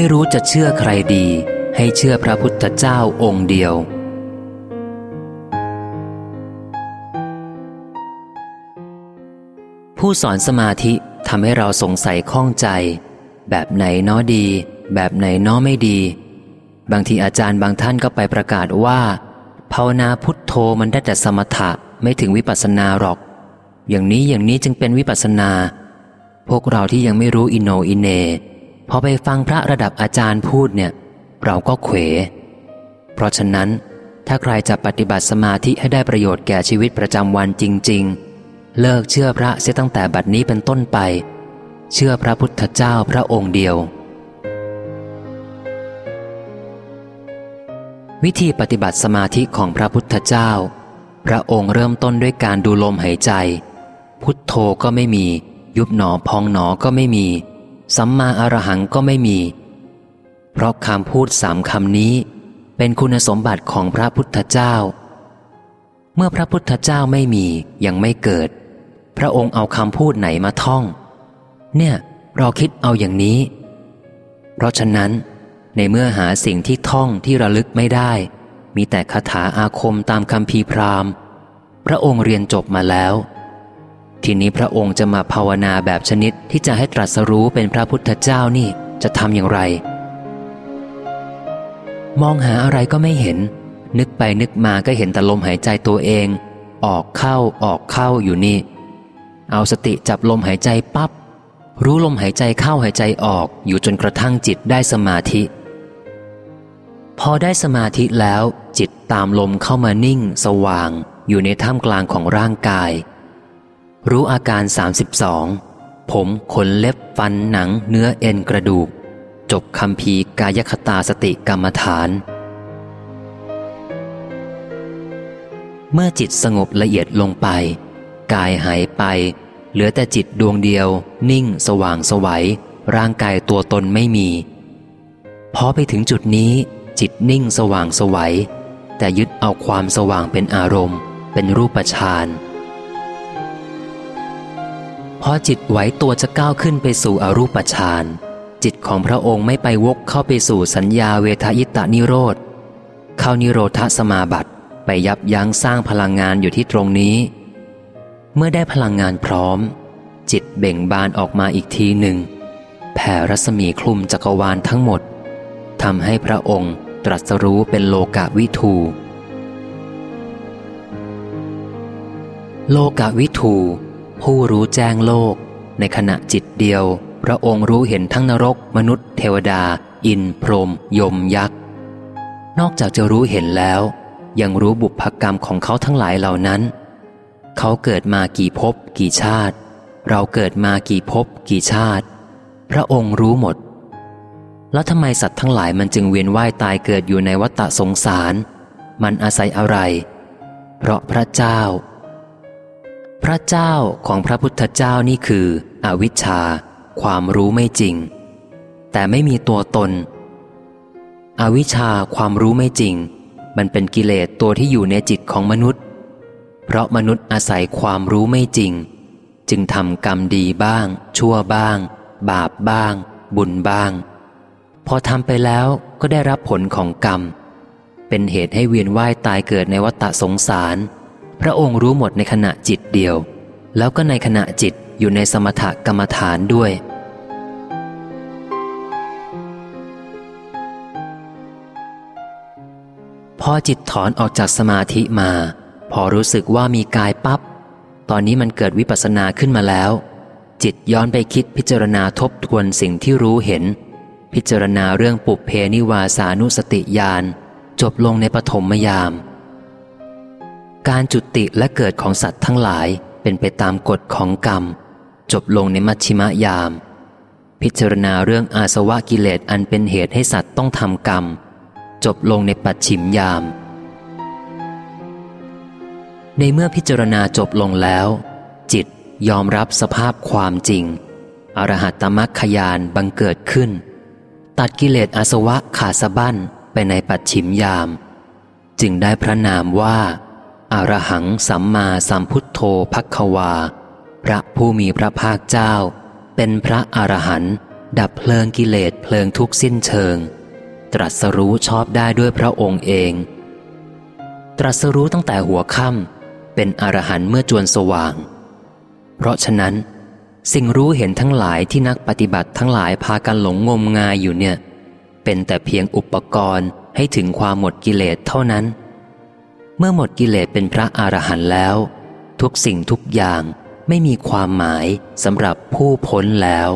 ไม่รู้จะเชื่อใครดี ให้เชื่อพระพุทธเจ้าองค์เดียว ผู้สอนสมาธิทำให้เราสงสัยข้องใจ แบบไหนน้อดี แบบไหนน้อไม่ดี บางทีอาจารย์บางท่านก็ไปประกาศว่าภาวนาพุทโธมันได้แต่สมถะไม่ถึงวิปัสสนาหรอก อย่างนี้อย่างนี้จึงเป็นวิปัสสนา พวกเราที่ยังไม่รู้อินโนอินเน พอไปฟังพระระดับอาจารย์พูดเนี่ย เราก็เขว เพราะฉะนั้น ถ้าใครจะปฏิบัติสมาธิให้ได้ประโยชน์แก่ชีวิตประจำวันจริง ๆ เลิกเชื่อพระเสียตั้งแต่บัดนี้เป็นต้นไป เชื่อพระพุทธเจ้าพระองค์เดียว วิธีปฏิบัติสมาธิของพระพุทธเจ้า พระองค์เริ่มต้นด้วยการดูลมหายใจ พุทโธก็ไม่มี ยุบหนอพองหนอก็ไม่มี สัมมาอรหังก็ไม่มี เพราะคำพูดสามคำนี้ เป็นคุณสมบัติของพระพุทธเจ้า เมื่อพระพุทธเจ้าไม่มียังไม่เกิด พระองค์เอาคำพูดไหนมาท่อง เนี่ยเราคิดเอาอย่างนี้ เพราะฉะนั้น ในเมื่อหาสิ่งที่ท่องที่ระลึกไม่ได้ มีแต่คาถาอาคมตามคำพีพราหมณ์ พระองค์เรียนจบมาแล้ว ทีนี้พระองค์จะมาภาวนาแบบชนิดที่จะให้ตรัสรู้เป็นพระพุทธเจ้านี่จะทำอย่างไร มองหาอะไรก็ไม่เห็น นึกไปนึกมาก็เห็นแต่ลมหายใจตัวเอง ออกเข้าออกเข้าอยู่นี่ เอาสติจับลมหายใจปับ๊บรู้ลมหายใจเข้าหายใจออกอยู่จนกระทั่งจิตได้สมาธิ พอได้สมาธิแล้ว จิตตามลมเข้ามานิ่ง สว่าง อยู่ในท่ามกลางของร่างกาย รู้อาการ 32 ผมขนเล็บฟันหนังเนื้อเอ็นกระดูก จบคำพีกายคตาสติกรรมฐาน เมื่อจิตสงบละเอียดลงไป กายหายไป เหลือแต่จิตดวงเดียว นิ่ง สว่างสวัย ร่างกายตัวตนไม่มีพอไปถึงจุดนี้ จิตนิ่งสว่างสวัย แต่ยึดเอาความสว่างเป็นอารมณ์ เป็นรูปฌาน พอจิตไหวตัวจะก้าวขึ้นไปสู่อรูปฌานจิตของพระองค์ไม่ไปวกเข้าไปสู่สัญญาเวทายตานิโรธ เข้านิโรธสมาบัติไปยับยั้งสร้างพลังงานอยู่ที่ตรงนี้ เมื่อได้พลังงานพร้อม จิตเบ่งบานออกมาอีกทีหนึ่ง แผ่รัศมีคลุมจักรวาลทั้งหมดทำให้พระองค์ตรัสรู้เป็นโลกาวิทู โลกาวิทู ผู้รู้แจ้งโลก ในขณะจิตเดียว พระองค์รู้เห็นทั้งนรก มนุษย์ เทวดา อินพรหมยมยักษ์ นอกจากจะรู้เห็นแล้ว ยังรู้บุพกรรมของเขาทั้งหลายเหล่านั้น เขาเกิดมากี่ภพกี่ชาติ เราเกิดมากี่ภพกี่ชาติ พระองค์รู้หมด แล้วทำไมสัตว์ทั้งหลายมันจึงเวียนว่ายตายเกิดอยู่ในวัฏสงสาร มันอาศัยอะไร เพราะพระเจ้า พระเจ้าของพระพุทธเจ้านี่คือ อวิชชา ความรู้ไม่จริง แต่ไม่มีตัวตน อวิชชาความรู้ไม่จริง มันเป็นกิเลสตัวที่อยู่ในจิตของมนุษย์ เพราะมนุษย์อาศัยความรู้ไม่จริง จึงทำกรรมดีบ้าง ชั่วบ้าง บาปบ้าง บุญบ้าง พอทำไปแล้วก็ได้รับผลของกรรม เป็นเหตุให้เวียนว่ายตายเกิดในวัฏสงสาร พระองค์รู้หมดในขณะจิตเดียว แล้วก็ในขณะจิตอยู่ในสมถกรรมฐานด้วย พอจิตถอนออกจากสมาธิมา พอรู้สึกว่ามีกายปับ๊บตอนนี้มันเกิดวิปัสสนาขึ้นมาแล้ว จิตย้อนไปคิดพิจารณาทบทวนสิ่งที่รู้เห็น พิจารณาเรื่องปุเพนิวาสานุสติญาณจบลงในปฐมยาม การจุติและเกิดของสัตว์ทั้งหลายเป็นไปตามกฎของกรรม จบลงในมัชชิมยาม พิจารณาเรื่องอาสวะกิเลสอันเป็นเหตุให้สัตว์ต้องทำกรรม จบลงในปัจฉิมยาม ในเมื่อพิจารณาจบลงแล้ว จิตยอมรับสภาพความจริง อรหัตตมัคคยานบังเกิดขึ้น ตัดกิเลสอาสวะขาสะบั้นไปในปัจฉิมยาม จึงได้พระนามว่า อรหังสัมมาสัมพุทโธพักวา พระผู้มีพระภาคเจ้า เป็นพระอรหันต์ดับเพลิงกิเลสเพลิงทุกสิ้นเชิง ตรัสรู้ชอบได้ด้วยพระองค์เอง ตรัสรู้ตั้งแต่หัวค่ำเป็นอรหันต์เมื่อจวนสว่าง เพราะฉะนั้น สิ่งรู้เห็นทั้งหลายที่นักปฏิบัติทั้งหลายพากันหลงงมงายอยู่เนี่ย เป็นแต่เพียงอุปกรณ์ให้ถึงความหมดกิเลสเท่านั้น เมื่อหมดกิเลสเป็นพระอรหันต์แล้ว ทุกสิ่งทุกอย่างไม่มีความหมายสำหรับผู้พ้นแล้ว